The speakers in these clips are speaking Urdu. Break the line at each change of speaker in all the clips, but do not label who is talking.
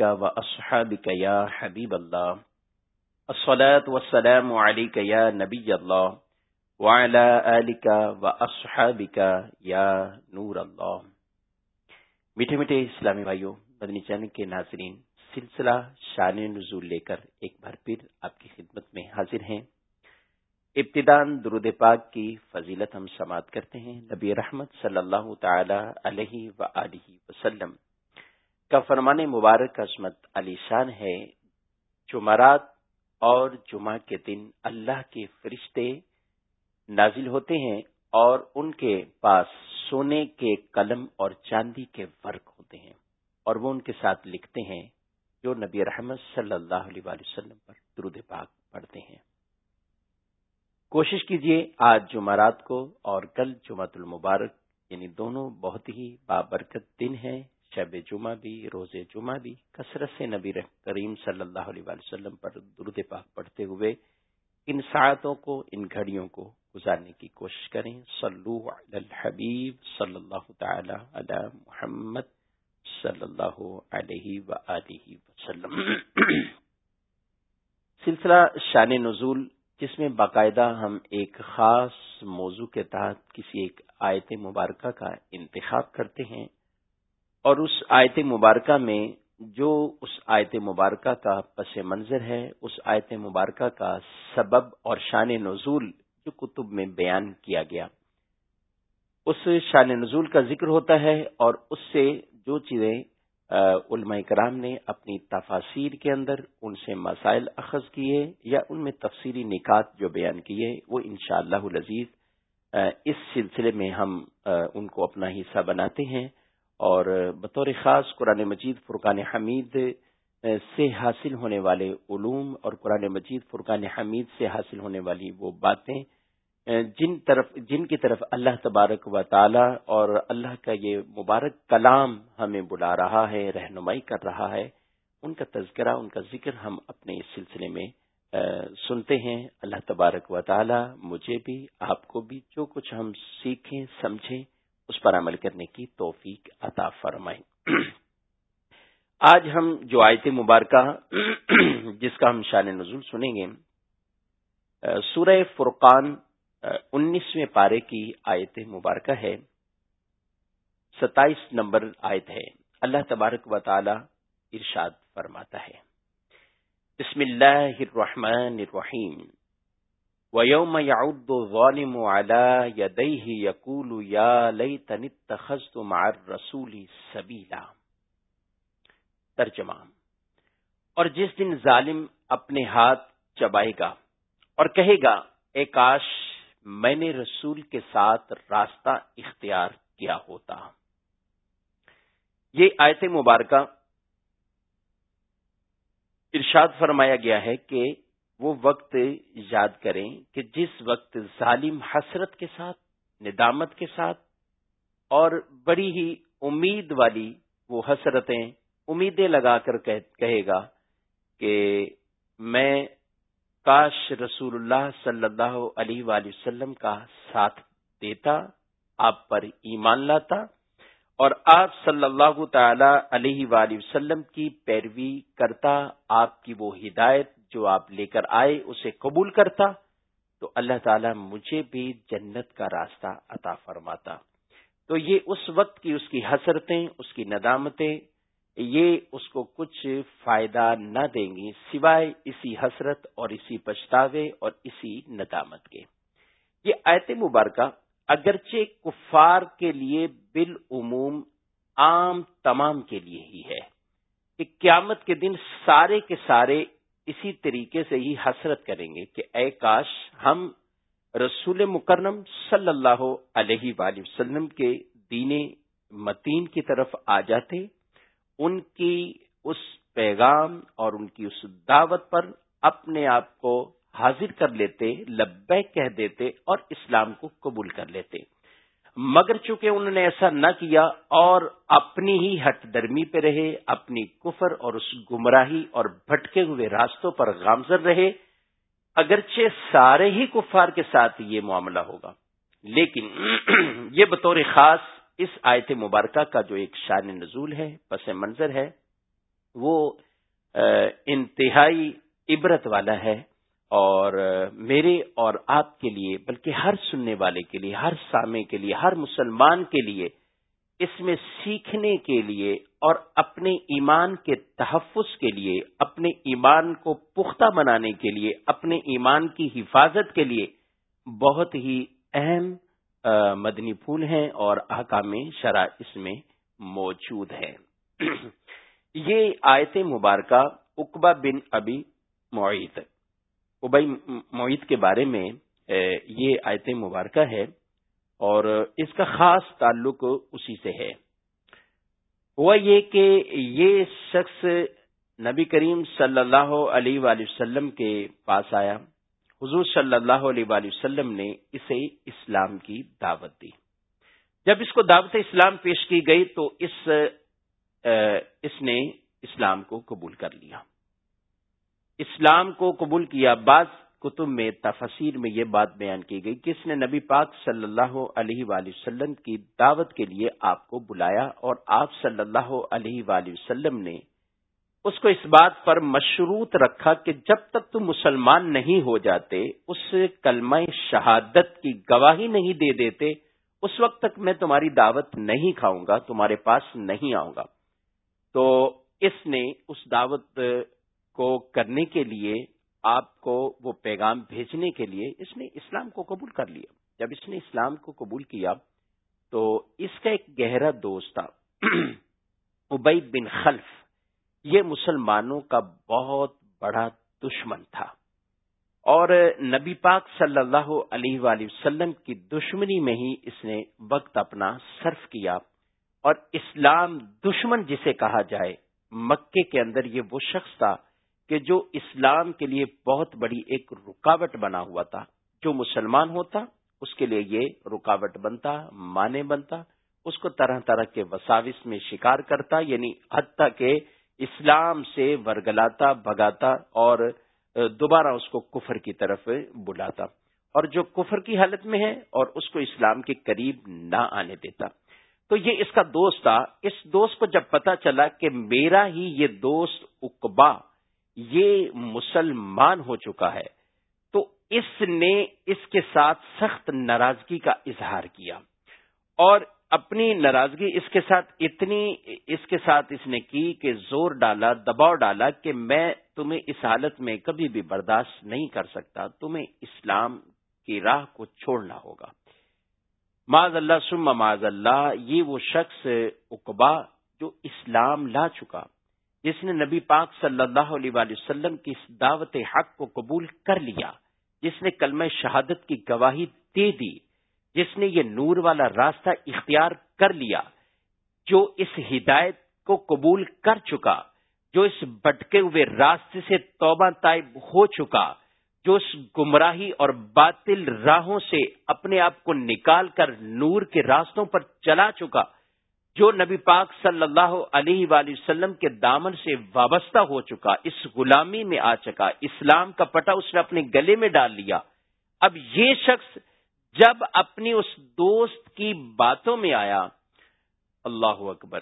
و اصحابك یا حبیب اللہ الصلاة والسلام عليك یا نبی اللہ وعلى آلك و اصحابك یا نور اللہ میٹھے میٹھے اسلامی بھائیوں مدنی چینل کے ناظرین، سلسلہ شان نزول لے کر ایک بار پھر آپ کی خدمت میں حاضر ہیں۔ ابتدان درود پاک کی فضیلت ہم سماعت کرتے ہیں۔ نبی رحمت صلی اللہ تعالی علیہ و وسلم۔ کا فرمان مبارک عصمت علی شان ہے، جمعرات اور جمعہ کے دن اللہ کے فرشتے نازل ہوتے ہیں اور ان کے پاس سونے کے قلم اور چاندی کے ورق ہوتے ہیں اور وہ ان کے ساتھ لکھتے ہیں جو نبی رحمت صلی اللہ علیہ وسلم پر درود پاک پڑھتے ہیں۔ کوشش کیجیے آج جمعرات کو اور کل جمعت المبارک یعنی دونوں بہت ہی بابرکت دن ہیں۔ شب جمعہ بھی، روز جمعہ بھی، کثرت سے نبی کریم صلی اللہ علیہ وسلم پر درود پاک پڑھتے ہوئے ان ساعتوں کو، ان گھڑیوں کو گزارنے کی کوشش کریں۔ صلو علی الحبیب صلی اللہ تعالی علی محمد صلی اللہ علیہ وسلم۔ سلسلہ شان نزول، جس میں باقاعدہ ہم ایک خاص موضوع کے تحت کسی ایک آیت مبارکہ کا انتخاب کرتے ہیں۔ اور اس آیت مبارکہ میں جو اس آیت مبارکہ کا پس منظر ہے، اس آیت مبارکہ کا سبب اور شان نزول جو کتب میں بیان کیا گیا۔ اس شان نزول کا ذکر ہوتا ہے اور اس سے جو چیزیں علماء کرام نے اپنی تفاصیر کے اندر ان سے مسائل اخذ کیے یا ان میں تفصیلی نکات جو بیان کیے وہ انشاءاللہ شاء اللہ اس سلسلے میں ہم ان کو اپنا حصہ بناتے ہیں۔ اور بطور خاص قرآن مجید فرقان حمید سے حاصل ہونے والے علوم اور قرآن مجید فرقان حمید سے حاصل ہونے والی وہ باتیں، جن طرف، جن کی طرف اللہ تبارک و تعالی اور اللہ کا یہ مبارک کلام ہمیں بلا رہا ہے، رہنمائی کر رہا ہے، ان کا تذکرہ، ان کا ذکر ہم اپنے اس سلسلے میں سنتے ہیں۔ اللہ تبارک و تعالی مجھے بھی، آپ کو بھی جو کچھ ہم سیکھیں، سمجھیں اس پر عمل کرنے کی توفیق عطا فرمائیں آج ہم جو آیت مبارکہ جس کا ہم شان نزول سنیں گے، سورہ فرقان، انیسویں پارے کی آیت مبارکہ ہے۔ ستائیس نمبر آیت ہے۔ اللہ تبارک و تعالی ارشاد فرماتا ہے۔ بسم اللہ الرحمن الرحیم۔ وَيَوْمَ يَعُدُّ الظَّالِمُ عَلَى يَدَيْهِ يَقُولُ يَا لَيْتَنِ اتَّخَذْتُ مَعَ الرَّسُولِ سَبِيلًا۔ ترجمہ اور جس دن ظالم اپنے ہاتھ چبائے گا اور کہے گا، اے کاش، میں نے رسول کے ساتھ راستہ اختیار کیا ہوتا۔ یہ آیت مبارکہ ارشاد فرمایا گیا ہے کہ وہ وقت یاد کریں کہ جس وقت ظالم حسرت کے ساتھ، ندامت کے ساتھ اور بڑی ہی امید والی وہ حسرتیں امیدیں لگا کر کہے گا کہ میں کاش رسول اللہ صلی اللہ علیہ وآلہ وسلم کا ساتھ دیتا، آپ پر ایمان لاتا اور آپ صلی اللہ تعالی علیہ وآلہ وسلم کی پیروی کرتا، آپ کی وہ ہدایت جو آپ لے کر آئے، اسے قبول کرتا، تو اللہ تعالی مجھے بھی جنت کا راستہ عطا فرماتا۔ تو یہ اس وقت کی اس کی حسرتیں، اس کی ندامتیں، یہ اس کو کچھ فائدہ نہ دیں گی سوائے اسی حسرت اور اسی پچھتاوے اور اسی ندامت کے۔ یہ آیت مبارکہ اگرچہ کفار کے لیے بالعموم عام تمام کے لیے ہی ہے کہ قیامت کے دن سارے کے سارے اسی طریقے سے ہی حسرت کریں گے کہ اے کاش ہم رسول مکرم صلی اللہ علیہ وآلہ وسلم کے دین متین کی طرف آ جاتے، ان کی اس پیغام اور ان کی اس دعوت پر اپنے آپ کو حاضر کر لیتے، لبیک کہہ دیتے اور اسلام کو قبول کر لیتے۔ مگر چونکہ انہوں نے ایسا نہ کیا اور اپنی ہی ہٹ درمی پہ رہے، اپنی کفر اور اس گمراہی اور بھٹکے ہوئے راستوں پر گامزر رہے، اگرچہ سارے ہی کفار کے ساتھ یہ معاملہ ہوگا۔ لیکن یہ بطور خاص اس آیت مبارکہ کا جو ایک شان نزول ہے، پس منظر ہے، وہ انتہائی عبرت والا ہے۔ اور میرے اور آپ کے لیے، بلکہ ہر سننے والے کے لیے، ہر سامے کے لیے، ہر مسلمان کے لیے، اس میں سیکھنے کے لیے اور اپنے ایمان کے تحفظ کے لیے، اپنے ایمان کو پختہ بنانے کے لیے، اپنے ایمان کی حفاظت کے لیے بہت ہی اہم مدنی پھول ہیں اور احکام شرح اس میں موجود ہے یہ آیت مبارکہ اقبا بن ابی معیت ابئی معیت کے بارے میں یہ آیت مبارکہ ہے اور اس کا خاص تعلق اسی سے ہے۔ ہوا یہ کہ یہ شخص نبی کریم صلی اللہ علیہ وآلہ وسلم کے پاس آیا۔ حضور صلی اللہ علیہ وآلہ وسلم نے اسے اسلام کی دعوت دی۔ جب اس کو دعوت اسلام پیش کی گئی تو اس اس نے اسلام کو قبول کر لیا۔ اسلام کو قبول کیا، بعض کتب میں، تفسیر میں یہ بات بیان کی گئی کہ اس نے نبی پاک صلی اللہ علیہ وآلہ وسلم کی دعوت کے لیے آپ کو بلایا اور آپ صلی اللہ علیہ وآلہ وسلم نے اس کو اس بات پر مشروط رکھا کہ جب تک تم مسلمان نہیں ہو جاتے، اس کلمہ شہادت کی گواہی نہیں دے دیتے، اس وقت تک میں تمہاری دعوت نہیں کھاؤں گا، تمہارے پاس نہیں آؤں گا۔ تو اس نے اس دعوت کو کرنے کے لیے، آپ کو وہ پیغام بھیجنے کے لیے اس نے اسلام کو قبول کر لیا۔ جب اس نے اسلام کو قبول کیا، تو اس کا ایک گہرا دوست تھا ابئی بن خلف۔ یہ مسلمانوں کا بہت بڑا دشمن تھا۔ اور نبی پاک صلی اللہ علیہ وآلہ وسلم کی دشمنی میں ہی اس نے وقت اپنا صرف کیا۔ اور اسلام دشمن جسے کہا جائے، مکے کے اندر یہ وہ شخص تھا کہ جو اسلام کے لیے بہت بڑی ایک رکاوٹ بنا ہوا تھا، جو مسلمان ہوتا، اس کے لیے یہ رکاوٹ بنتا مانے بنتا، اس کو طرح طرح کے وساوس میں شکار کرتا یعنی حتیٰ کہ اسلام سے ورگلاتا بگاتا اور دوبارہ اس کو کفر کی طرف بلاتا۔ اور جو کفر کی حالت میں ہے اور اس کو اسلام کے قریب نہ آنے دیتا۔ تو یہ اس کا دوست تھا۔ اس دوست کو جب پتا چلا کہ میرا ہی یہ دوست اقبا یہ مسلمان ہو چکا ہے، تو اس نے اس کے ساتھ سخت ناراضگی کا اظہار کیا۔ اور اپنی ناراضگی اس کے ساتھ اتنی، اس کے ساتھ اس نے کی کہ زور ڈالا، دباؤ ڈالا کہ میں تمہیں اس حالت میں کبھی بھی برداشت نہیں کر سکتا، تمہیں اسلام کی راہ کو چھوڑنا ہوگا۔ معذ اللہ سم معذ اللہ، یہ وہ شخص اقبا جو اسلام لا چکا۔ جس نے نبی پاک صلی اللہ علیہ وآلہ وسلم کی اس دعوت حق کو قبول کر لیا، جس نے کلمہ شہادت کی گواہی دے دی، جس نے یہ نور والا راستہ اختیار کر لیا، جو اس ہدایت کو قبول کر چکا، جو اس بٹکے ہوئے راستے سے توبہ طائب ہو چکا، جو اس گمراہی اور باطل راہوں سے اپنے آپ کو نکال کر نور کے راستوں پر چلا چکا جو نبی پاک صلی اللہ علیہ وآلہ وسلم کے دامن سے وابستہ ہو چکا، اس غلامی میں آ چکا، اسلام کا پٹا اس نے اپنے گلے میں ڈال لیا۔ اب یہ شخص جب اپنی اس دوست کی باتوں میں آیا، اللہ اکبر،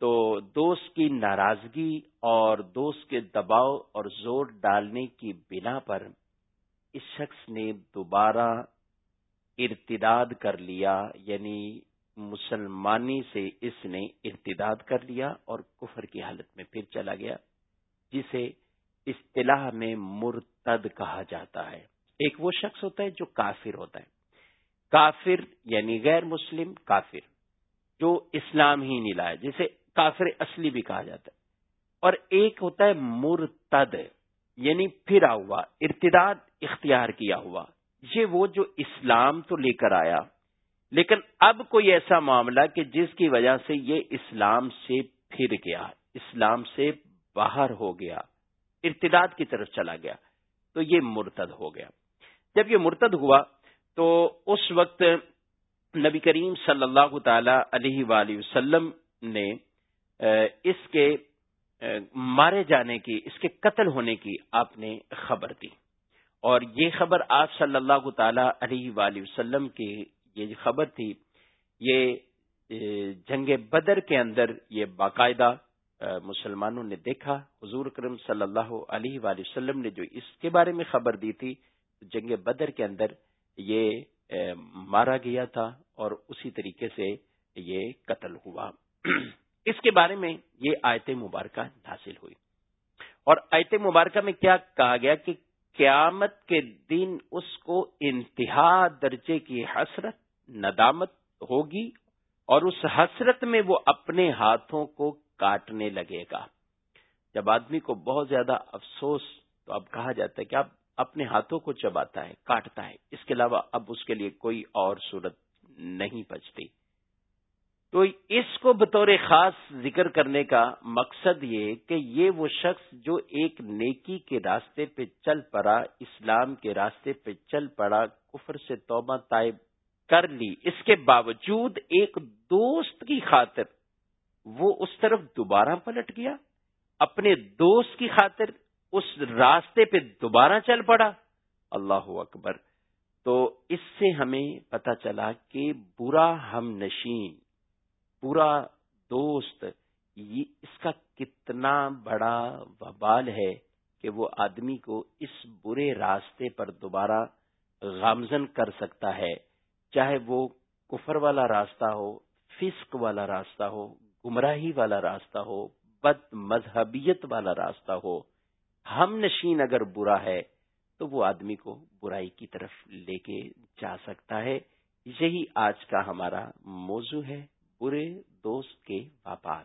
تو دوست کی ناراضگی اور دوست کے دباؤ اور زور ڈالنے کی بنا پر اس شخص نے دوبارہ ارتداد کر لیا یعنی مسلمانی سے اس نے ارتداد کر لیا اور کفر کی حالت میں پھر چلا گیا، جسے اصطلاح میں مرتد کہا جاتا ہے۔ ایک وہ شخص ہوتا ہے جو کافر ہوتا ہے۔ کافر یعنی غیر مسلم کافر، جو اسلام ہی نہیں لایا جسے کافر اصلی بھی کہا جاتا ہے۔ اور ایک ہوتا ہے مرتد یعنی پھرا ہوا، ارتداد اختیار کیا ہوا۔ یہ وہ جو اسلام تو لے کر آیا لیکن اب کوئی ایسا معاملہ کہ جس کی وجہ سے یہ اسلام سے پھر گیا، اسلام سے باہر ہو گیا، ارتداد کی طرف چلا گیا، تو یہ مرتد ہو گیا۔ جب یہ مرتد ہوا تو اس وقت نبی کریم صلی اللہ تعالی علیہ وآلہ وسلم نے اس کے مارے جانے کی، اس کے قتل ہونے کی آپ نے خبر دی۔ اور یہ خبر آپ صلی اللہ تعالی علیہ وآلہ وسلم کی یہ خبر تھی، یہ جنگ بدر کے اندر یہ باقاعدہ مسلمانوں نے دیکھا۔ حضور کرم صلی اللہ علیہ وآلہ وسلم نے جو اس کے بارے میں خبر دی تھی، جنگ بدر کے اندر یہ مارا گیا تھا اور اسی طریقے سے یہ قتل ہوا۔ اس کے بارے میں یہ آیت مبارکہ حاصل ہوئی۔ اور آیت مبارکہ میں کیا کہا گیا کہ قیامت کے دن اس کو انتہا درجے کی حسرت ندامت ہوگی اور اس حسرت میں وہ اپنے ہاتھوں کو کاٹنے لگے گا۔ جب آدمی کو بہت زیادہ افسوس، تو اب کہا جاتا ہے کہ اب اپنے ہاتھوں کو چباتا ہے، کاٹتا ہے۔ اس کے علاوہ اب اس کے لیے کوئی اور صورت نہیں بچتی۔ تو اس کو بطور خاص ذکر کرنے کا مقصد یہ کہ یہ وہ شخص جو ایک نیکی کے راستے پہ چل پڑا، اسلام کے راستے پہ چل پڑا، کفر سے توبہ، طائب کر لی اس کے باوجود ایک دوست کی خاطر وہ اس طرف دوبارہ پلٹ گیا اپنے دوست کی خاطر اس راستے پہ دوبارہ چل پڑا اللہ اکبر تو اس سے ہمیں پتا چلا کہ برا ہم نشین پورا دوست، یہ اس کا کتنا بڑا وبال ہے کہ وہ آدمی کو اس برے راستے پر دوبارہ غامزن کر سکتا ہے۔ چاہے وہ کفر والا راستہ ہو، فسق والا راستہ ہو، گمراہی والا راستہ ہو، بد مذہبیت والا راستہ ہو، ہم نشین اگر برا ہے تو وہ آدمی کو برائی کی طرف لے کے جا سکتا ہے۔ یہی آج کا ہمارا موضوع ہے، برے دوست کے باپال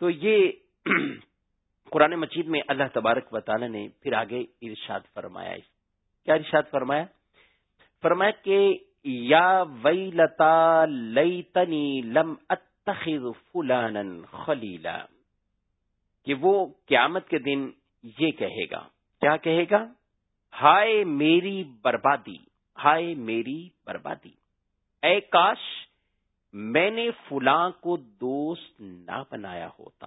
تو یہ قرآن مجید میں اللہ تبارک و تعالی نے پھر آگے ارشاد فرمایا کیا ارشاد فرمایا؟ فرمایا کہ یا وئی لتا لئی لم اتخذ فلانا خلیلا کہ وہ قیامت کے دن یہ کہے گا۔ کیا کہے گا؟ ہائے میری بربادی، ہائے میری بربادی۔ اے کاش، میں نے فلاں کو دوست نہ بنایا ہوتا۔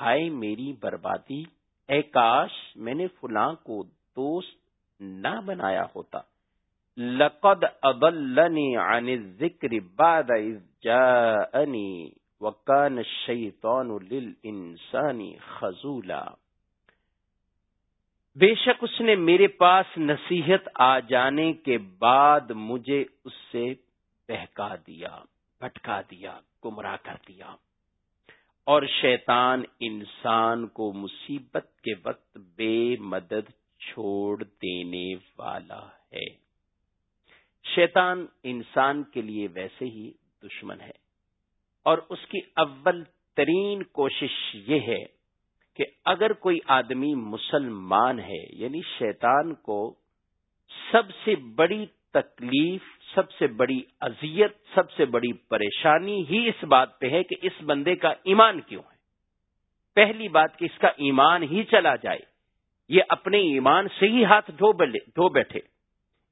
ہائے میری بربادی۔ اے کاش، میں نے فلاں کو دوست نہ بنایا ہوتا۔ لقد ابلنی عن ذکر بعد جاءنی وکان الشیطان للانسانی خزولا بے شک اس نے میرے پاس نصیحت آ جانے کے بعد مجھے اس سے بہکا دیا، بھٹکا دیا، گمراہ کر دیا۔ اور شیطان انسان کو مصیبت کے وقت بے مدد چھوڑ دینے والا ہے۔ شیطان انسان کے لیے ویسے ہی دشمن ہے۔ اور اس کی اول ترین کوشش یہ ہے کہ اگر کوئی آدمی مسلمان ہے یعنی شیطان کو سب سے بڑی تکلیف، سب سے بڑی اذیت، سب سے بڑی پریشانی ہی اس بات پہ ہے کہ اس بندے کا ایمان کیوں ہے۔ پہلی بات کہ اس کا ایمان ہی چلا جائے، یہ اپنے ایمان سے ہی ہاتھ دھو بیٹھے۔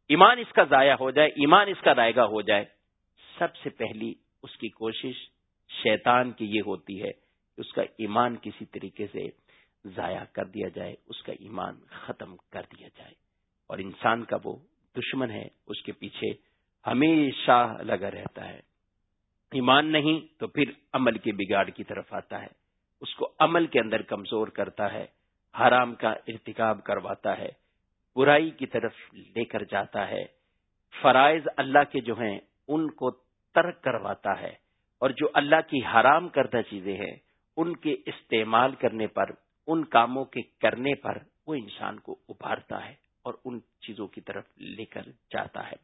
ایمان اس کا ضائع ہو جائے، ایمان اس کا رائگا ہو جائے۔ سب سے پہلی اس کی کوشش شیطان کی یہ ہوتی ہے کہ اس کا ایمان کسی طریقے سے ضائع کر دیا جائے، اس کا ایمان ختم کر دیا جائے۔ اور انسان کا وہ دشمن ہے، اس کے پیچھے ہمیشہ لگا رہتا ہے۔ ایمان نہیں تو پھر عمل کے بگاڑ کی طرف آتا ہے۔ اس کو عمل کے اندر کمزور کرتا ہے، حرام کا ارتکاب کرواتا ہے۔ برائی کی طرف لے کر جاتا ہے۔ فرائض اللہ کے جو ہیں، ان کو ترک کرواتا ہے۔ اور جو اللہ کی حرام کردہ چیزیں ہیں، ان کے استعمال کرنے پر، ان کاموں کے کرنے پر وہ انسان کو ابھارتا ہے اور ان چیزوں کی طرف لے کر جاتا ہے۔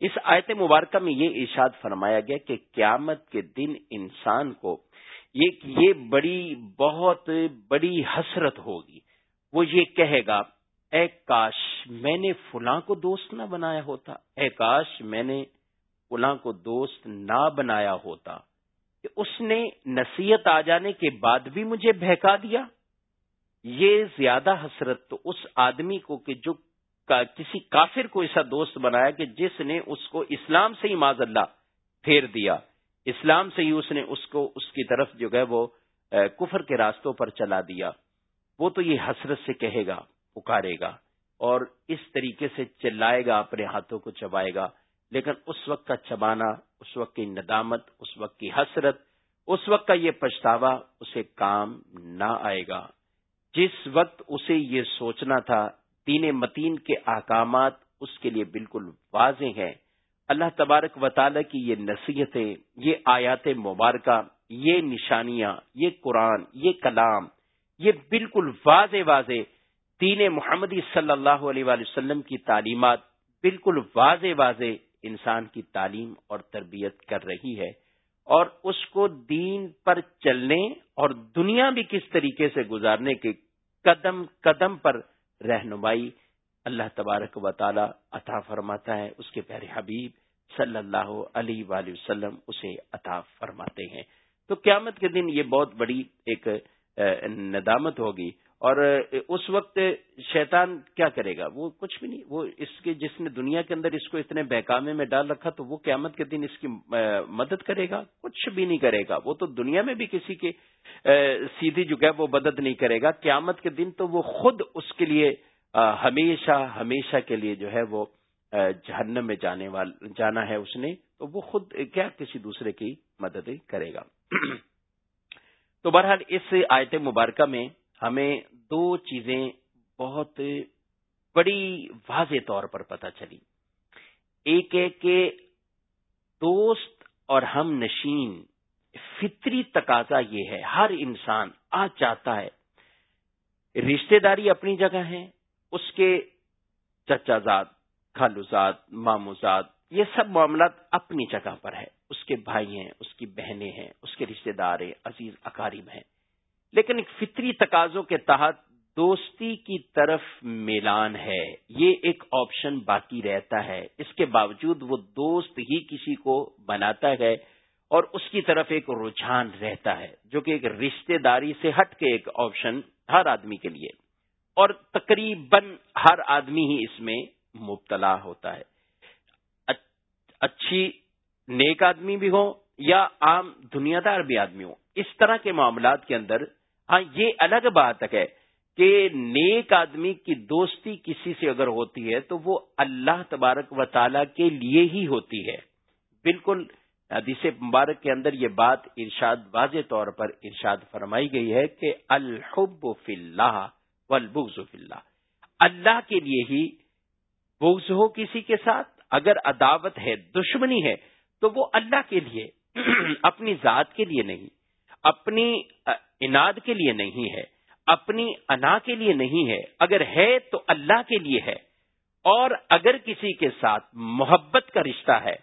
اس آیت مبارکہ میں یہ ارشاد فرمایا گیا کہ قیامت کے دن انسان کو یہ بڑی، بہت بڑی حسرت ہوگی۔ وہ یہ کہے گا اے کاش میں نے فلاں کو دوست نہ بنایا ہوتا۔ اے کاش میں نے فلاں کو دوست نہ بنایا ہوتا۔ کہ اس نے نصیحت آ جانے کے بعد بھی مجھے بہکا دیا۔ یہ زیادہ حسرت تو اس آدمی کو کہ جو کسی کافر کو ایسا دوست بنایا کہ جس نے اس کو اسلام سے ہی معذ اللہ پھیر دیا۔ اسلام سے ہی اس نے اس کو اس کی طرف جو ہے وہ کفر کے راستوں پر چلا دیا۔ وہ تو یہ حسرت سے کہے گا۔ پکارے گا اور اس طریقے سے چلائے گا اپنے ہاتھوں کو چبائے گا۔ لیکن اس وقت کا چبانا، اس وقت کی ندامت، اس وقت کی حسرت، اس وقت کا یہ پچھتاوا، اسے کام نہ آئے گا۔ جس وقت اسے یہ سوچنا تھا، دین متین کے احکامات اس کے لیے بالکل واضح ہیں۔ اللہ تبارک و تعالی کی یہ نصیحتیں، یہ آیات مبارکہ، یہ نشانیاں، یہ قرآن، یہ کلام، یہ بالکل واضح واضح دین محمدی صلی اللہ علیہ وآلہ وسلم کی تعلیمات بالکل واضح واضح انسان کی تعلیم اور تربیت کر رہی ہے اور اس کو دین پر چلنے اور دنیا بھی کس طریقے سے گزارنے کے قدم قدم پر رہنمائی اللہ تبارک و تعالی عطا فرماتا ہے، اس کے پیارے حبیب صلی اللہ علیہ وآلہ وسلم اسے عطا فرماتے ہیں۔ تو قیامت کے دن یہ بہت بڑی ایک ندامت ہوگی۔ اور اس وقت شیطان کیا کرے گا؟ وہ کچھ بھی نہیں، وہ اس کے، جس نے دنیا کے اندر اس کو اتنے بہکامے میں ڈال رکھا تو وہ قیامت کے دن اس کی مدد کرے گا؟ کچھ بھی نہیں کرے گا۔ وہ تو دنیا میں بھی کسی کے سیدھی جو ہے وہ مدد نہیں کرے گا۔ قیامت کے دن تو وہ خود اس کے لیے ہمیشہ ہمیشہ کے لیے جو ہے وہ جہنم میں جانے والا جانا ہے اس نے۔ تو وہ خود کیا کسی دوسرے کی مدد کرے گا؟ تو بہرحال اس آیت مبارکہ میں ہمیں دو چیزیں بہت بڑی واضح طور پر پتہ چلی۔ ایک ہے کہ دوست اور ہم نشین، فطری تقاضا یہ ہے، ہر انسان آ چاہتا ہے۔ رشتہ داری اپنی جگہ ہے، اس کے چچا زاد، خالو زاد، مامو زاد، یہ سب معاملات اپنی جگہ پر ہے۔ اس کے بھائی ہیں، اس کی بہنیں ہیں، اس کے رشتہ دار ہیں، عزیز اکارم ہیں۔ لیکن ایک فطری تقاضوں کے تحت دوستی کی طرف میلان ہے۔ یہ ایک آپشن باقی رہتا ہے۔ اس کے باوجود وہ دوست ہی کسی کو بناتا ہے اور اس کی طرف ایک رجحان رہتا ہے، جو کہ ایک رشتہ داری سے ہٹ کے ایک آپشن ہر آدمی کے لیے۔ اور تقریباً ہر آدمی ہی اس میں مبتلا ہوتا ہے۔ اچھی نیک آدمی بھی ہو یا عام دنیا دار بھی آدمی ہو اس طرح کے معاملات کے اندر ہاں یہ الگ بات ہے کہ نیک آدمی کی دوستی کسی سے اگر ہوتی ہے تو وہ اللہ تبارک و تعالی کے لیے ہی ہوتی ہے۔ بالکل، حدیث مبارک کے اندر یہ بات ارشاد واضح طور پر ارشاد فرمائی گئی ہے کہ الحب فی اللہ والبغض فی اللہ۔ اللہ کے لیے ہی بغض ہو کسی کے ساتھ، اگر عداوت ہے، دشمنی ہے، تو وہ اللہ کے لیے، اپنی ذات کے لیے نہیں، اپنی اناد کے لیے نہیں ہے، اپنی انا کے لیے نہیں ہے، اگر ہے تو اللہ کے لیے ہے۔ اور اگر کسی کے ساتھ محبت کا رشتہ ہے،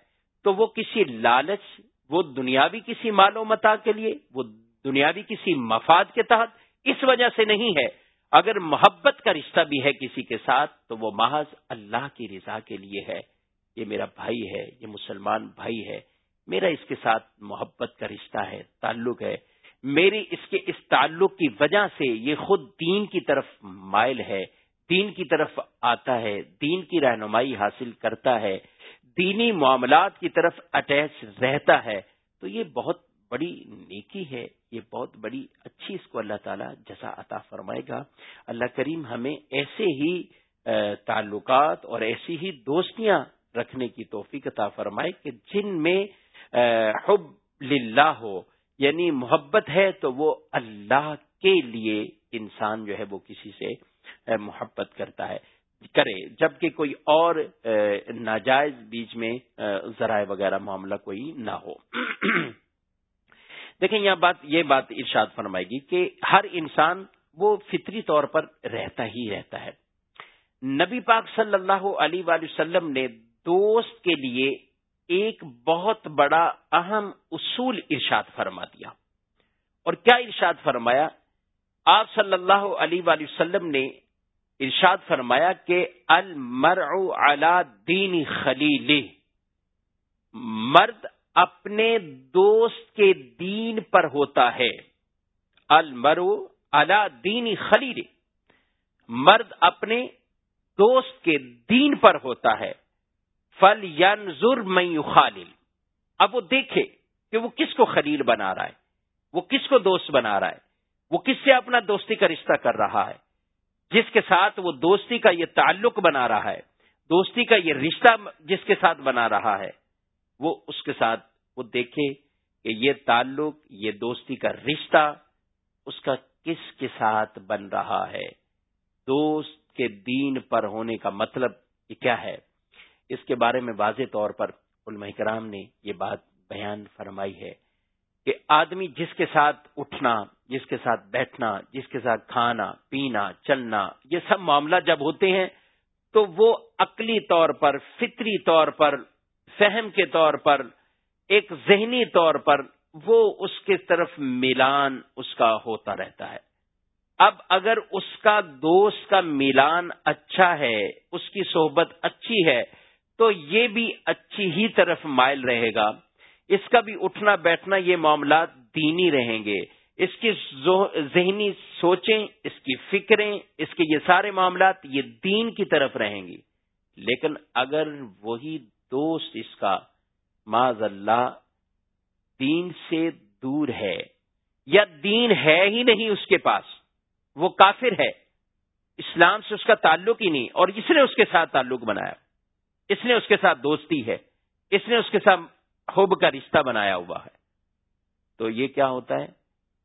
تو وہ کسی لالچ، وہ دنیاوی کسی مال و متا کے لیے، وہ دنیاوی کسی مفاد کے تحت اس وجہ سے نہیں ہے۔ اگر محبت کا رشتہ بھی ہے کسی کے ساتھ، تو وہ محض اللہ کی رضا کے لیے ہے۔ یہ میرا بھائی ہے، یہ مسلمان بھائی ہے، میرا اس کے ساتھ محبت کا رشتہ ہے، تعلق ہے۔ میری اس کے اس تعلق کی وجہ سے یہ خود دین کی طرف مائل ہے، دین کی طرف آتا ہے، دین کی رہنمائی حاصل کرتا ہے، دینی معاملات کی طرف اٹیچ رہتا ہے۔ تو یہ بہت بڑی نیکی ہے، یہ بہت بڑی اچھی اس کو اللہ تعالیٰ جزا عطا فرمائے گا۔ اللہ کریم ہمیں ایسے ہی تعلقات اور ایسی ہی دوستیاں رکھنے کی توفیق عطا فرمائے کہ جن میں حب للہ ہو۔ یعنی محبت ہے تو وہ اللہ کے لیے انسان جو ہے وہ کسی سے محبت کرتا ہے، کرے۔ جبکہ کوئی اور ناجائز بیچ میں ذرائع وغیرہ معاملہ کوئی نہ ہو۔ دیکھیں، یہاں بات، یہ بات ارشاد فرمائے گی کہ ہر انسان وہ فطری طور پر رہتا ہی رہتا ہے۔ نبی پاک صلی اللہ علیہ وآلہ وسلم نے دوست کے لیے ایک بہت بڑا اہم اصول ارشاد فرما دیا۔ اور کیا ارشاد فرمایا؟ آپ صلی اللہ علیہ وآلہ وسلم نے ارشاد فرمایا کہ المرع علی دین خلیل مرد اپنے دوست کے دین پر ہوتا ہے۔ المرو علی دین خلیل مرد اپنے دوست کے دین پر ہوتا ہے۔ فل ینظر میں خالل اب وہ دیکھے کہ وہ کس کو خلیل بنا رہا ہے، وہ کس کو دوست بنا رہا ہے، وہ کس سے اپنا دوستی کا رشتہ کر رہا ہے۔ جس کے ساتھ وہ دوستی کا یہ تعلق بنا رہا ہے، دوستی کا یہ رشتہ جس کے ساتھ بنا رہا ہے، وہ اس کے ساتھ وہ دیکھے کہ یہ تعلق، یہ دوستی کا رشتہ اس کا کس کے ساتھ بن رہا ہے۔ دوست کے دین پر ہونے کا مطلب یہ کیا ہے؟ اس کے بارے میں واضح طور پر علماء کرام نے یہ بات بیان فرمائی ہے کہ آدمی جس کے ساتھ اٹھنا، جس کے ساتھ بیٹھنا، جس کے ساتھ کھانا، پینا، چلنا، یہ سب معاملہ جب ہوتے ہیں تو وہ عقلی طور پر، فطری طور پر، فہم کے طور پر، ایک ذہنی طور پر وہ اس کے طرف میلان اس کا ہوتا رہتا ہے۔ اب اگر اس کا دوست کا میلان اچھا ہے، اس کی صحبت اچھی ہے تو یہ بھی اچھی ہی طرف مائل رہے گا۔ اس کا بھی اٹھنا بیٹھنا یہ معاملات دینی رہیں گے۔ اس کی ذہنی سوچیں، اس کی فکریں، اس کے یہ سارے معاملات یہ دین کی طرف رہیں گی۔ لیکن اگر وہی دوست اس کا معذ اللہ دین سے دور ہے یا دین ہے ہی نہیں اس کے پاس، وہ کافر ہے۔ اسلام سے اس کا تعلق ہی نہیں اور اس نے اس کے ساتھ تعلق بنایا۔ اس نے اس کے ساتھ دوستی ہے، اس نے اس کے ساتھ حب کا رشتہ بنایا ہوا ہے۔ تو یہ کیا ہوتا ہے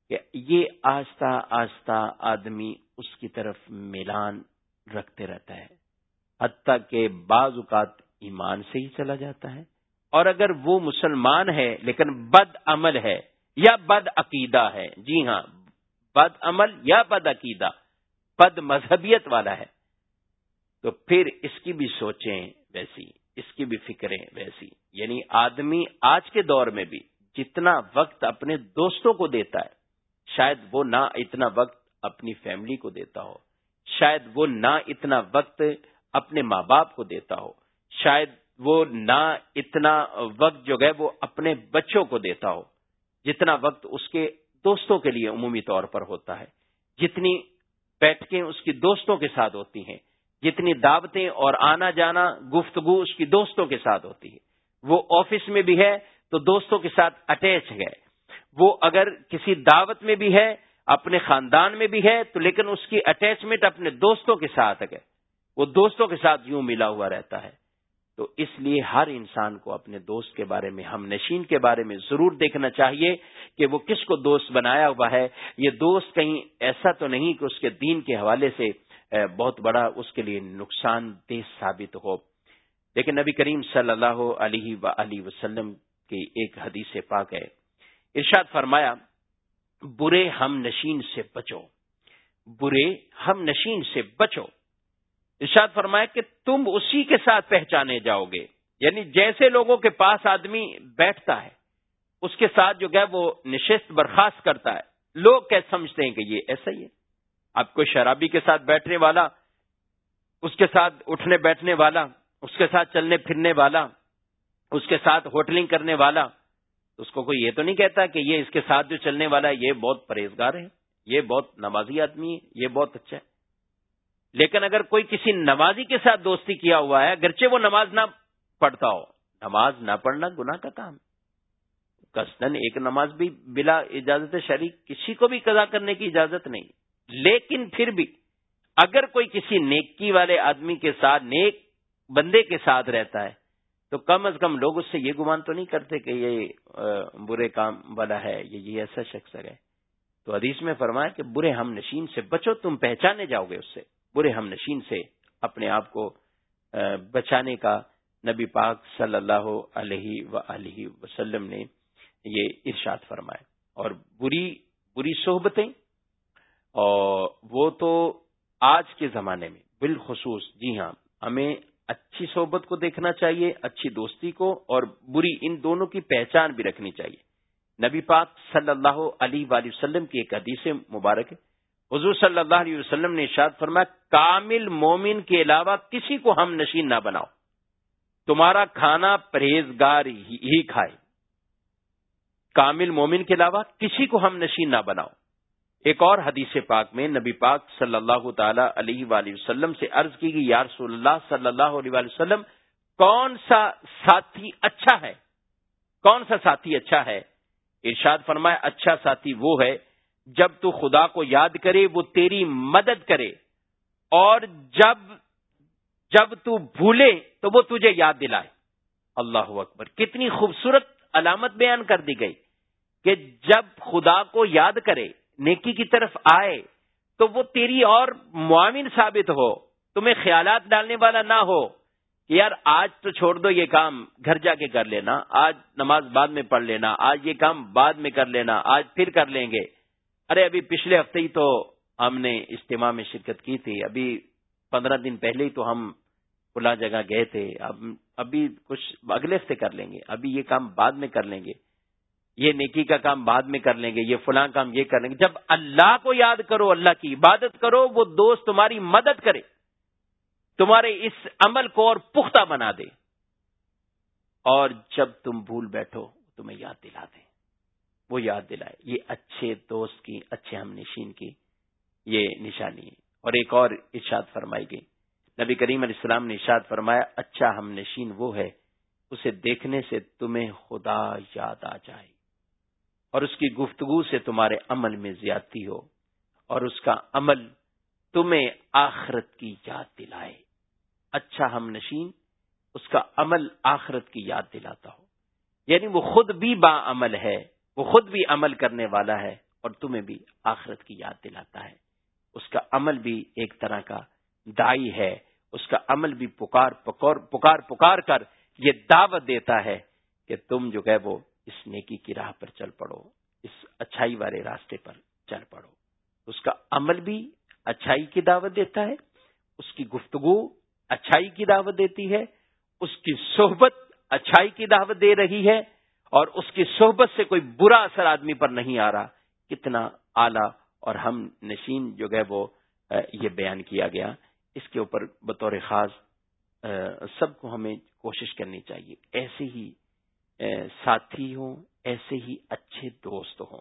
کہ یہ آہستہ آہستہ آدمی اس کی طرف میلان رکھتے رہتا ہے۔ حتیٰ کہ بعض اوقات ایمان سے ہی چلا جاتا ہے۔ اور اگر وہ مسلمان ہے لیکن بد عمل ہے یا بد عقیدہ ہے جی ہاں بد عمل یا بد عقیدہ، بد مذہبیت والا ہے۔ تو پھر اس کی بھی سوچیں ویسی، اس کی بھی فکریں ویسی۔ یعنی آدمی آج کے دور میں بھی جتنا وقت اپنے دوستوں کو دیتا ہے، شاید وہ نہ اتنا وقت اپنی فیملی کو دیتا ہو، شاید وہ نہ اتنا وقت اپنے ماں باپ کو دیتا ہو، شاید وہ نہ اتنا وقت جو ہے وہ اپنے بچوں کو دیتا ہو۔ جتنا وقت اس کے دوستوں کے لیے عمومی طور پر ہوتا ہے، جتنی بیٹھکیں اس کی دوستوں کے ساتھ ہوتی ہیں جتنی دعوتیں اور آنا جانا گفتگو اس کی دوستوں کے ساتھ ہوتی ہے۔ وہ آفس میں بھی ہے تو دوستوں کے ساتھ اٹیچ ہے۔ وہ اگر کسی دعوت میں بھی ہے، اپنے خاندان میں بھی ہے، تو لیکن اس کی اٹیچمنٹ اپنے دوستوں کے ساتھ ہے۔ وہ دوستوں کے ساتھ یوں ملا ہوا رہتا ہے۔ تو اس لیے ہر انسان کو اپنے دوست کے بارے میں، ہم نشین کے بارے میں ضرور دیکھنا چاہیے کہ وہ کس کو دوست بنایا ہوا ہے۔ یہ دوست کہیں ایسا تو نہیں کہ اس کے دین کے حوالے سے بہت بڑا اس کے لیے نقصان دہ ثابت ہو۔ لیکن نبی کریم صلی اللہ علیہ و وسلم کی ایک حدیث پاک ہے۔ ارشاد فرمایا، برے ہم نشین سے بچو۔ برے ہم نشین سے بچو۔ ارشاد فرمایا کہ تم اسی کے ساتھ پہچانے جاؤ گے۔ یعنی جیسے لوگوں کے پاس آدمی بیٹھتا ہے، اس کے ساتھ جو ہے وہ نشست برخاست کرتا ہے۔ لوگ کیسے سمجھتے ہیں کہ یہ ایسا ہی ہے؟ آپ کو شرابی کے ساتھ بیٹھنے والا، اس کے ساتھ اٹھنے بیٹھنے والا، اس کے ساتھ چلنے پھرنے والا، اس کے ساتھ ہوٹلنگ کرنے والا، اس کو کوئی یہ تو نہیں کہتا کہ یہ اس کے ساتھ جو چلنے والا ہے، یہ بہت پرہیزگار ہے، یہ بہت نمازی آدمی ہے، یہ بہت اچھا ہے۔ لیکن اگر کوئی کسی نمازی کے ساتھ دوستی کیا ہوا ہے، اگرچہ وہ نماز نہ پڑھتا ہو، نماز نہ پڑھنا گناہ کا کام کسن ایک نماز بھی بلا اجازت شریک، کسی کو بھی قضا کرنے کی اجازت نہیں۔ لیکن پھر بھی اگر کوئی کسی نیکی والے آدمی کے ساتھ، نیک بندے کے ساتھ رہتا ہے، تو کم از کم لوگ اس سے یہ گمان تو نہیں کرتے کہ یہ برے کام والا ہے، یہ یہ ایسا شخص ہے۔ تو حدیث میں فرمایا کہ برے ہم نشین سے بچو، تم پہچانے جاؤ گے اس سے۔ برے ہم نشین سے اپنے آپ کو بچانے کا نبی پاک صلی اللہ علیہ و وسلم نے یہ ارشاد فرمایا۔ اور بری بری صحبتیں اور وہ تو آج کے زمانے میں، بالخصوص جی ہاں ہمیں اچھی صحبت کو دیکھنا چاہیے، اچھی دوستی کو اور بری، ان دونوں کی پہچان بھی رکھنی چاہیے۔ نبی پاک صلی اللہ علیہ وآلہ وسلم کی ایک حدیث مبارک ہے۔ حضور صلی اللہ علیہ وسلم نے ارشاد فرمایا، کامل مومن کے علاوہ کسی کو ہم نشین نہ بناؤ۔ تمہارا کھانا پرہیزگار ہی کھائے۔ کامل مومن کے علاوہ کسی کو ہم نشین نہ بناؤ۔ ایک اور حدیث پاک میں نبی پاک صلی اللہ تعالی علیہ وآلہ وسلم سے عرض کی گئی، یا رسول اللہ صلی اللہ علیہ وآلہ وسلم، کون سا ساتھی اچھا ہے؟ کون سا ساتھی اچھا ہے؟ ارشاد فرمائے اچھا ساتھی وہ ہے، جب تو خدا کو یاد کرے، وہ تیری مدد کرے، اور جب جب تو بھولے، تو وہ تجھے یاد دلائے۔ اللہ اکبر، کتنی خوبصورت علامت بیان کر دی گئی کہ جب خدا کو یاد کرے نیکی کی طرف آئے تو وہ تیری اور معاون ثابت ہو، تمہیں خیالات ڈالنے والا نہ ہو کہ یار آج تو چھوڑ دو یہ کام، گھر جا کے کر لینا، آج نماز بعد میں پڑھ لینا، آج یہ کام بعد میں کر لینا، آج پھر کر لیں گے۔ ارے ابھی پچھلے ہفتے ہی تو ہم نے اجتماع میں شرکت کی تھی، ابھی پندرہ دن پہلے ہی تو ہم کھلا جگہ گئے تھے۔ اب ابھی کچھ اگلے ہفتے کر لیں گے، ابھی یہ کام بعد میں کر لیں گے۔ یہ نیکی کا کام بعد میں کر لیں گے، یہ فلاں کام یہ کر لیں گے۔ جب اللہ کو یاد کرو، اللہ کی عبادت کرو، وہ دوست تمہاری مدد کرے۔ تمہارے اس عمل کو اور پختہ بنا دے۔ اور جب تم بھول بیٹھو، تمہیں یاد دلا دیں وہ یاد دلائے۔ یہ اچھے دوست کی، اچھے ہم نشین کی یہ نشانی۔ ہے اور ایک اور ارشاد فرمائی گئی۔ نبی کریم علیہ السلام نے ارشاد فرمایا اچھا ہم نشین وہ ہے، اسے دیکھنے سے تمہیں خدا یاد آ جائے۔ اور اس کی گفتگو سے تمہارے عمل میں زیادتی ہو اور اس کا عمل تمہیں آخرت کی یاد دلائے۔ اچھا ہم نشین، اس کا عمل آخرت کی یاد دلاتا ہو۔ یعنی وہ خود بھی با عمل ہے، وہ خود بھی عمل کرنے والا ہے اور تمہیں بھی آخرت کی یاد دلاتا ہے۔ اس کا عمل بھی ایک طرح کا دائی ہے، اس کا عمل بھی پکار پکار پکار پکار کر یہ دعوت دیتا ہے کہ تم جو ہے وہ اس نیکی کی راہ پر چل پڑو، اس اچھائی والے راستے پر چل پڑو۔ اس کا عمل بھی اچھائی کی دعوت دیتا ہے، اس کی گفتگو اچھائی کی دعوت دیتی ہے، اس کی صحبت اچھائی کی دعوت دے رہی ہے، اور اس کی صحبت سے کوئی برا اثر آدمی پر نہیں آ رہا۔ کتنا اعلی اور ہم نشین جو ہے وہ یہ بیان کیا گیا۔ اس کے اوپر بطور خاص سب کو ہمیں کوشش کرنی چاہیے۔ ایسے ہی ساتھی ہوں، ایسے ہی اچھے دوست ہوں۔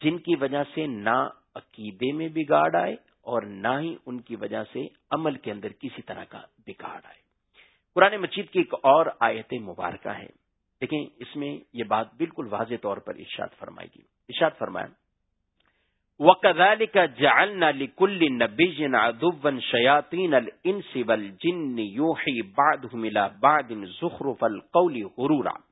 جن کی وجہ سے نہ عقیدے میں بگاڑ آئے اور نہ ہی ان کی وجہ سے عمل کے اندر کسی طرح کا بگاڑ آئے۔ قرآن مجید کی ایک اور آیت مبارکہ ہے۔ لیکن اس میں یہ بات بالکل واضح طور پر ارشاد فرمائے گی۔ ارشاد فرمایا وَكَذَلِكَ جَعَلْنَا لِكُلِّ نَبِيٍّ عَدُوًّا شَيَاطِينَ الْإِنسِ وَالْجِنِّ يُوحِي بَعْضُهُمْ إِلَى بَعْضٍ زُخْرُفَ الْقَوْلِ غُرُورًا۔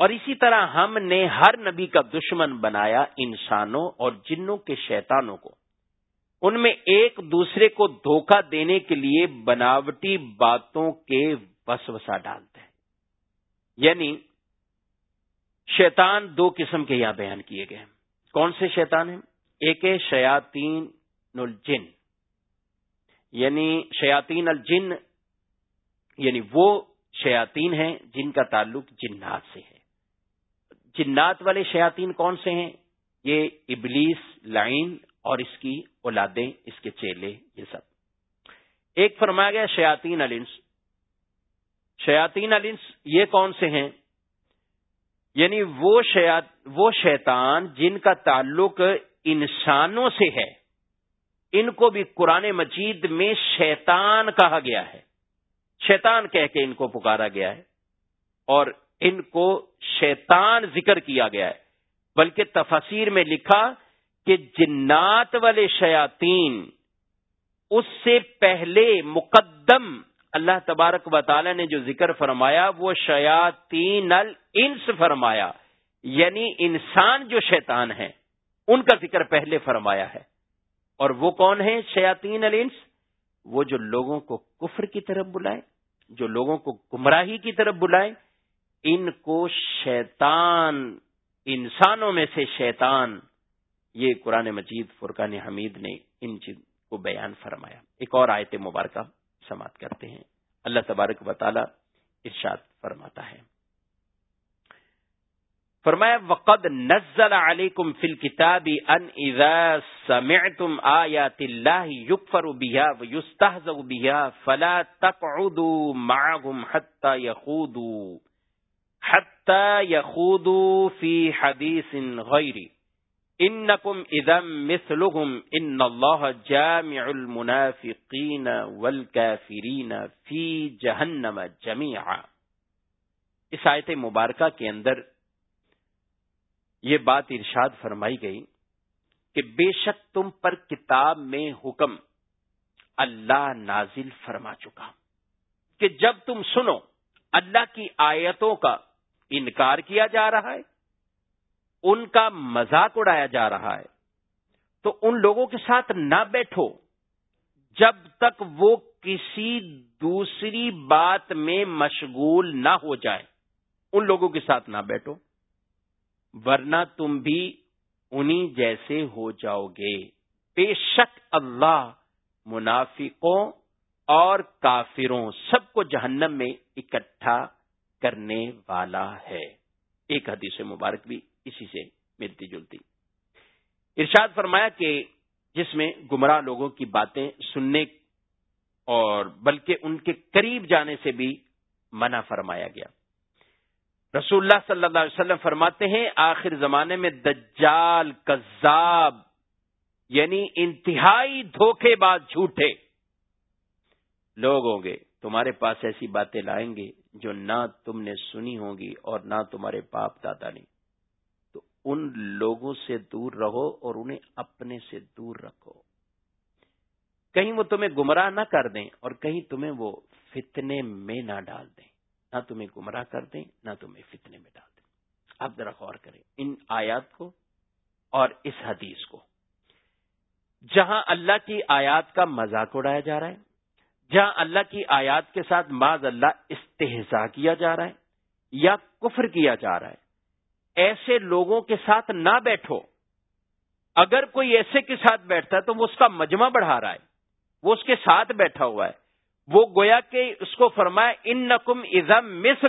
اور اسی طرح ہم نے ہر نبی کا دشمن بنایا انسانوں اور جنوں کے شیطانوں کو۔ ان میں ایک دوسرے کو دھوکہ دینے کے لیے بناوٹی باتوں کے وسوسہ ڈالتے ہیں۔ یعنی شیطان دو قسم کے یہاں بیان کیے گئے ہیں۔ کون سے شیطان ہیں؟ ایک ہے شیاتین الجن۔ یعنی شیاتین الجن یعنی وہ شیاتین ہیں جن کا تعلق جنات سے ہے۔ جنات والے شیاتین کون سے ہیں؟ یہ ابلیس لائن اور اس کی اولادیں، اس کے چیلے، یہ سب۔ ایک فرمایا گیا شیاتین النس شیاتین النس یہ کون سے ہیں؟ یعنی وہ شیات وہ شیطان جن کا تعلق انسانوں سے ہے۔ ان کو بھی قرآن مجید میں شیطان کہا گیا ہے۔ شیطان کہہ کے ان کو پکارا گیا ہے۔ اور ان کو شیطان ذکر کیا گیا ہے۔ بلکہ تفسیر میں لکھا کہ جنات والے شیاتین اس سے پہلے مقدم اللہ تبارک و تعالی نے جو ذکر فرمایا، وہ شیاتین الانس فرمایا۔ یعنی انسان جو شیطان ہیں، ان کا ذکر پہلے فرمایا ہے۔ اور وہ کون ہیں؟ شیاتین الانس۔ وہ جو لوگوں کو کفر کی طرف بلائیں، جو لوگوں کو گمراہی کی طرف بلائیں ان کو شیطان، انسانوں میں سے شیطان، یہ قرآن مجید فرقان حمید نے ان چیز کو بیان فرمایا۔ ایک اور آیت مبارکہ سماعت کرتے ہیں۔ اللہ تبارک و تعالی ارشاد فرماتا ہے۔ فرمایا، وقد نزل علیکم فی الكتاب ان اذا سمعتم آیات اللہ یکفر بها ویستہزو بها فلا تقعدوا معهم حتى يخوضوا۔ حتى يخوضوا في حديث غيري. انکم ادم مثلهم ان اللہ جامع المنافقین والکافرین فی جہنم جميعا. اس آیت مبارکہ کے اندر یہ بات ارشاد فرمائی گئی کہ بے شک تم پر کتاب میں حکم اللہ نازل فرما چکا کہ جب تم سنو اللہ کی آیتوں کا انکار کیا جا رہا ہے، ان کا مذاق اڑایا جا رہا ہے۔ تو ان لوگوں کے ساتھ نہ بیٹھو۔ جب تک وہ کسی دوسری بات میں مشغول نہ ہو جائے ان لوگوں کے ساتھ نہ بیٹھو۔ ورنہ تم بھی انہی جیسے ہو جاؤ گے۔ بے شک اللہ منافقوں اور کافروں سب کو جہنم میں اکٹھا کرنے والا ہے۔ ایک حدیث مبارک بھی اسی سے ملتی جلتی۔ ارشاد فرمایا کہ جس میں گمراہ لوگوں کی باتیں سننے اور بلکہ ان کے قریب جانے سے بھی منع فرمایا گیا۔ رسول اللہ صلی اللہ علیہ وسلم فرماتے ہیں، آخر زمانے میں دجال، کذاب یعنی انتہائی دھوکے باز جھوٹے لوگ ہوں گے۔ تمہارے پاس ایسی باتیں لائیں گے جو نہ تم نے سنی ہوں گی اور نہ تمہارے باپ دادا نے۔ تو ان لوگوں سے دور رہو اور انہیں اپنے سے دور رکھو۔ کہیں وہ تمہیں گمراہ نہ کر دیں اور کہیں تمہیں وہ فتنے میں نہ ڈال دیں۔ نہ تمہیں گمراہ کر دیں، نہ تمہیں فتنے میں ڈال دیں۔ آپ ذرا غور کریں ان آیات کو اور اس حدیث کو۔ جہاں اللہ کی آیات کا مذاق اڑایا جا رہا ہے جہاں اللہ کی آیات کے ساتھ معذ اللہ استحضا کیا جا رہا ہے یا کفر کیا جا رہا ہے۔ ایسے لوگوں کے ساتھ نہ بیٹھو۔ اگر کوئی ایسے کے ساتھ بیٹھتا ہے تو وہ اس کا مجمع بڑھا رہا ہے۔ وہ اس کے ساتھ بیٹھا ہوا ہے۔ وہ گویا کہ اس کو فرمایا ان نقم ازم مس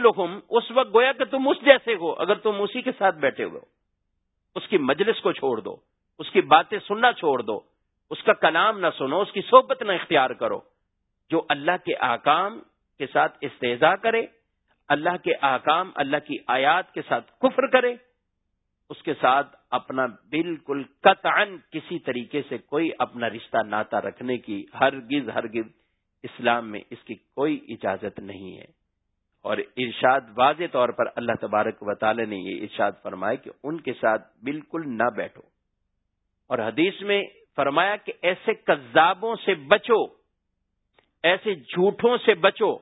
اس وقت گویا کہ تم اس جیسے ہو، اگر تم اسی کے ساتھ بیٹھے ہو۔ اس کی مجلس کو چھوڑ دو۔ اس کی باتیں سننا چھوڑ دو۔ اس کا کلام نہ سنو، اس کی صحبت نہ اختیار کرو۔ جو اللہ کے آکام کے ساتھ استحضا کرے، اللہ کے آکام، اللہ کی آیات کے ساتھ کفر کرے، اس کے ساتھ اپنا بالکل قطعا کسی طریقے سے کوئی اپنا رشتہ ناتا رکھنے کی ہرگز ہرگز اسلام میں اس کی کوئی اجازت نہیں ہے۔ اور ارشاد واضح طور پر اللہ تبارک و تعالی نے یہ ارشاد فرمایا کہ ان کے ساتھ بالکل نہ بیٹھو۔ اور حدیث میں فرمایا کہ ایسے کذابوں سے بچو ایسے جھوٹوں سے بچو۔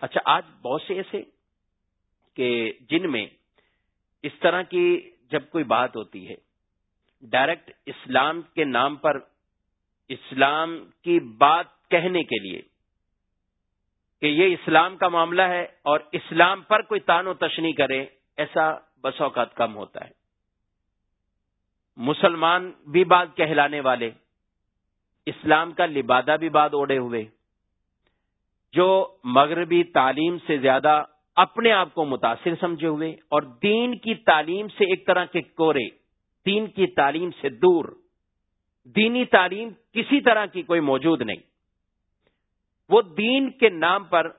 اچھا آج بہت سے ایسے کہ جن میں اس طرح کی جب کوئی بات ہوتی ہے، ڈائریکٹ اسلام کے نام پر، اسلام کی بات کہنے کے لیے کہ یہ اسلام کا معاملہ ہے اور اسلام پر کوئی تان و تشنی کرے، ایسا بس اوقات کم ہوتا ہے۔ مسلمان بھی بات کہلانے والے، اسلام کا لبادہ بھی بات اوڑے ہوئے۔ جو مغربی تعلیم سے زیادہ اپنے آپ کو متاثر سمجھے ہوئے اور دین کی تعلیم سے ایک طرح کے کورے، دین کی تعلیم سے دور، دینی تعلیم کسی طرح کی کوئی موجود نہیں۔ وہ دین کے نام پر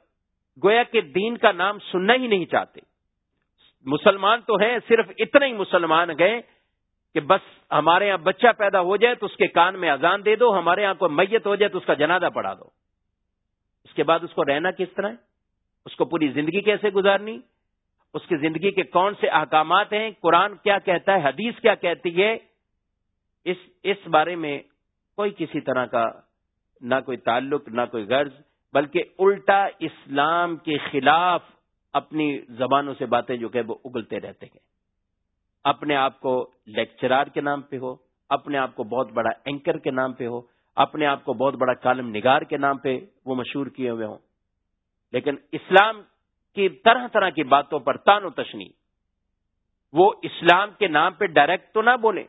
گویا کہ دین کا نام سننا ہی نہیں چاہتے۔ مسلمان تو ہیں، صرف اتنے ہی مسلمان گئے کہ بس ہمارے یہاں بچہ پیدا ہو جائے تو اس کے کان میں اذان دے دو، ہمارے یہاں کوئی میت ہو جائے تو اس کا جنازہ پڑھا دو۔ اس کے بعد اس کو رہنا کس طرح ہے؟ اس کو پوری زندگی کیسے گزارنی؟ اس کی زندگی کے کون سے احکامات ہیں؟ قرآن کیا کہتا ہے؟ حدیث کیا کہتی ہے؟ اس اس بارے میں کوئی کسی طرح کا نہ کوئی تعلق، نہ کوئی غرض، بلکہ الٹا اسلام کے خلاف اپنی زبانوں سے باتیں جو کہ وہ اگلتے رہتے ہیں۔ اپنے آپ کو لیکچرار کے نام پہ ہو، اپنے آپ کو بہت بڑا اینکر کے نام پہ ہو اپنے آپ کو بہت بڑا کالم نگار کے نام پہ وہ مشہور کیے ہوئے ہوں۔ لیکن اسلام کی طرح طرح کی باتوں پر تان و تشنی۔ وہ اسلام کے نام پہ ڈائریکٹ تو نہ بولے،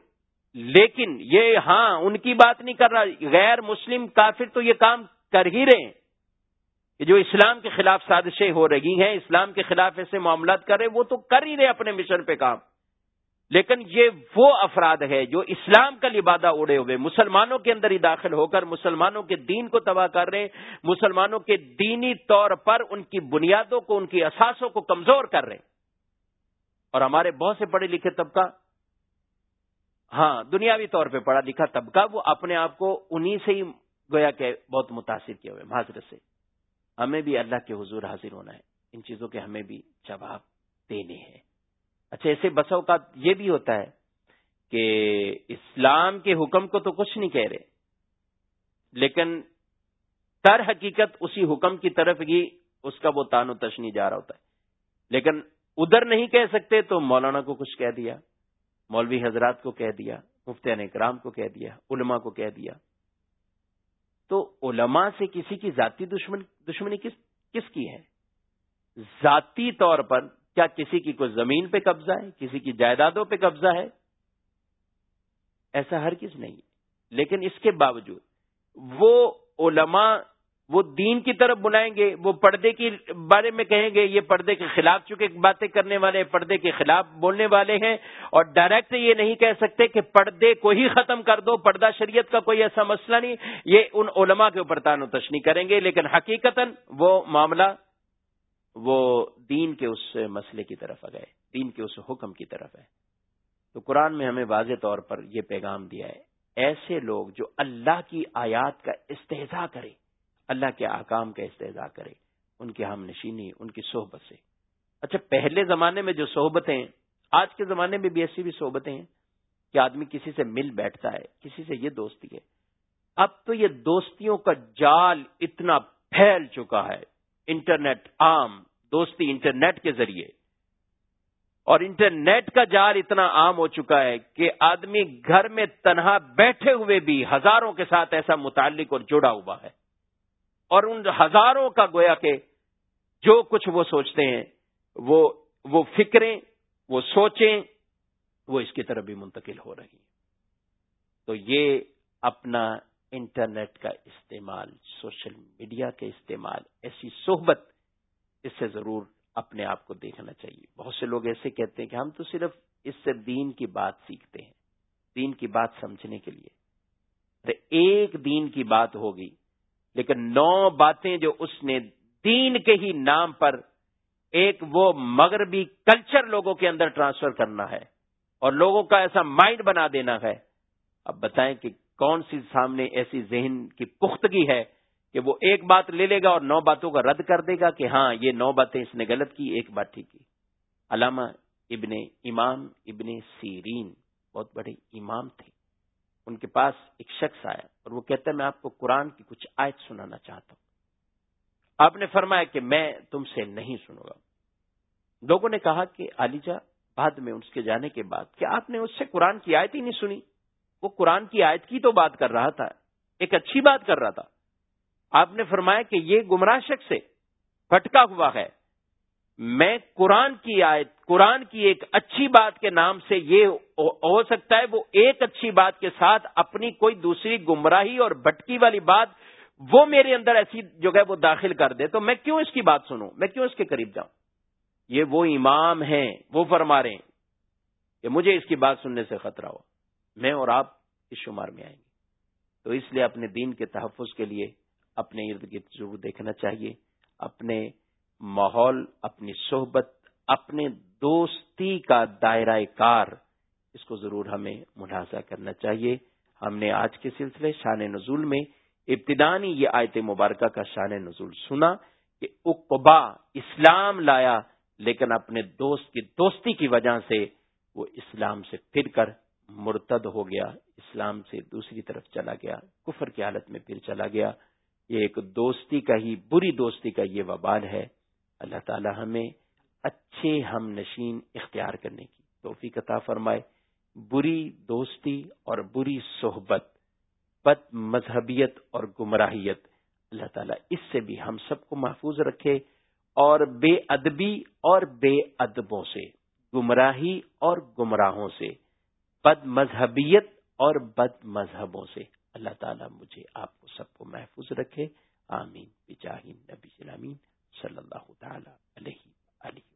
لیکن یہ ہاں ان کی بات نہیں کر رہا، غیر مسلم کافر تو یہ کام کر ہی رہے ہیں۔ کہ جو اسلام کے خلاف سازشیں ہو رہی ہیں، اسلام کے خلاف ایسے معاملات کر رہے وہ تو کر ہی رہے اپنے مشن پہ کام۔ لیکن یہ وہ افراد ہے جو اسلام کا لبادہ اڑے ہوئے، مسلمانوں کے اندر ہی داخل ہو کر، مسلمانوں کے دین کو تباہ کر رہے مسلمانوں کے دینی طور پر ان کی بنیادوں کو، ان کی اثاثوں کو کمزور کر رہے اور ہمارے بہت سے پڑھے لکھے طبقہ ہاں دنیاوی طور پہ پڑھا لکھا طبقہ، وہ اپنے آپ کو انہی سے ہی گویا کہ بہت متاثر کیے ہوئے معذرت سے۔ ہمیں بھی اللہ کے حضور حاضر ہونا ہے۔ ان چیزوں کے ہمیں بھی جواب دینے ہیں۔ اچھا ایسے بسوں کا یہ بھی ہوتا ہے کہ اسلام کے حکم کو تو کچھ نہیں کہہ رہے، لیکن تر حقیقت اسی حکم کی طرف ہی اس کا وہ تان و تشنی جا رہا ہوتا ہے۔ لیکن ادھر نہیں کہہ سکتے تو مولانا کو کچھ کہہ دیا، مولوی حضرات کو کہہ دیا مفتین اکرام کو کہہ دیا، علماء کو کہہ دیا۔ تو علماء سے کسی کی ذاتی دشمن، دشمنی کس کس کی ہے؟ ذاتی طور پر کیا کسی کی کوئی زمین پہ قبضہ ہے؟ کسی کی جائیدادوں پہ قبضہ ہے؟ ایسا ہر کس نہیں لیکن اس کے باوجود وہ علماء وہ دین کی طرف بلائیں گے، وہ پردے کے بارے میں کہیں گے، یہ پردے کے خلاف چونکہ باتیں کرنے والے پردے کے خلاف بولنے والے ہیں اور ڈائریکٹ یہ نہیں کہہ سکتے کہ پردے کو ہی ختم کر دو، پردہ شریعت کا کوئی ایسا مسئلہ نہیں۔ یہ ان علماء کے اوپر تان و تشنی کریں گے، لیکن حقیقت وہ معاملہ وہ دین کے اس مسئلے کی طرف آ گئے، دین کے اس حکم کی طرف ہے۔ تو قرآن میں ہمیں واضح طور پر یہ پیغام دیا ہے، ایسے لوگ جو اللہ کی آیات کا استحضا کرے اللہ کے آکام کا استحضا کرے ان کی ہم نشینی، ان کی صحبت سے۔ اچھا پہلے زمانے میں جو صحبتیں، آج کے زمانے میں بھی ایسی بھی صحبتیں ہیں، کہ آدمی کسی سے مل بیٹھتا ہے، کسی سے یہ دوستی ہے۔ اب تو یہ دوستیوں کا جال اتنا پھیل چکا ہے۔ انٹرنیٹ عام، دوستی انٹرنیٹ کے ذریعے۔ اور انٹرنیٹ کا جال اتنا عام ہو چکا ہے کہ آدمی گھر میں تنہا بیٹھے ہوئے بھی ہزاروں کے ساتھ ایسا متعلق اور جڑا ہوا ہے۔ اور ان ہزاروں کا گویا کہ جو کچھ وہ سوچتے ہیں، وہ وہ فکریں، وہ سوچیں، وہ اس کی طرف بھی منتقل ہو رہی ہیں۔ تو یہ اپنا انٹرنیٹ کا استعمال، سوشل میڈیا کے استعمال، ایسی صحبت، اس سے ضرور اپنے آپ کو دیکھنا چاہیے۔ بہت سے لوگ ایسے کہتے ہیں کہ ہم تو صرف اس سے دین کی بات سیکھتے ہیں، دین کی بات سمجھنے کے لیے۔ ایک دین کی بات ہوگی، لیکن نو باتیں جو اس نے دین کے ہی نام پر ایک وہ مغربی کلچر لوگوں کے اندر ٹرانسفر کرنا ہے اور لوگوں کا ایسا مائنڈ بنا دینا ہے۔ اب بتائیں کہ کون سی سامنے ایسی ذہن کی پختگی ہے کہ وہ ایک بات لے لے گا اور نو باتوں کا رد کر دے گا کہ ہاں یہ نو باتیں اس نے غلط کی، ایک بات ٹھیک کی۔ علامہ ابن امام ابن سیرین بہت بڑے امام تھے۔ ان کے پاس ایک شخص آیا اور وہ کہتا ہے، میں آپ کو قرآن کی کچھ آیت سنانا چاہتا ہوں۔ آپ نے فرمایا کہ میں تم سے نہیں سنوں گا۔ لوگوں نے کہا کہ علیجا بعد میں اس کے جانے کے بعد کہ آپ نے اس سے قرآن کی آیت ہی نہیں سنی؟ وہ قرآن کی آیت کی تو بات کر رہا تھا، ایک اچھی بات کر رہا تھا۔ آپ نے فرمایا کہ یہ گمراہ شخص سے پھٹکا ہوا ہے۔ میں قرآن کی آیت، قرآن کی ایک اچھی بات کے نام سے یہ ہو سکتا ہے، وہ ایک اچھی بات کے ساتھ اپنی کوئی دوسری گمراہی اور بھٹکی والی بات وہ میرے اندر ایسی جو ہے وہ داخل کر دے۔ تو میں کیوں اس کی بات سنوں؟ میں کیوں اس کے قریب جاؤں؟ یہ وہ امام ہیں، وہ فرما رہے ہیں کہ مجھے اس کی بات سننے سے خطرہ ہو میں اور آپ اس شمار میں آئیں گے۔ تو اس لیے اپنے دین کے تحفظ کے لیے اپنے ارد گرد ضرور دیکھنا چاہیے، اپنے ماحول، اپنی صحبت، اپنے دوستی کا دائرہ کار، اس کو ضرور ہمیں ملاحظہ کرنا چاہیے۔ ہم نے آج کے سلسلے شان نزول میں ابتدانی یہ آیت مبارکہ کا شان نزول سنا کہ اقبا اسلام لایا، لیکن اپنے دوست کی دوستی کی وجہ سے وہ اسلام سے پھر کر مرتد ہو گیا، اسلام سے دوسری طرف چلا گیا، کفر کی حالت میں پھر چلا گیا۔ یہ ایک دوستی کا ہی، بری دوستی کا یہ وبال ہے۔ اللہ تعالی ہمیں اچھے ہم نشین اختیار کرنے کی توفیق عطا فرمائے۔ بری دوستی اور بری صحبت، بد مذہبیت اور گمراہیت۔ اللہ تعالیٰ اس سے بھی ہم سب کو محفوظ رکھے اور بے ادبی اور بے ادبوں سے، گمراہی اور گمراہوں سے۔ بد مذہبیت اور بد مذہبوں سے اللہ تعالیٰ مجھے آپ کو سب کو محفوظ رکھے۔ آمین۔ بجاہ نبی صلی اللہ تعالی علیہ علیہ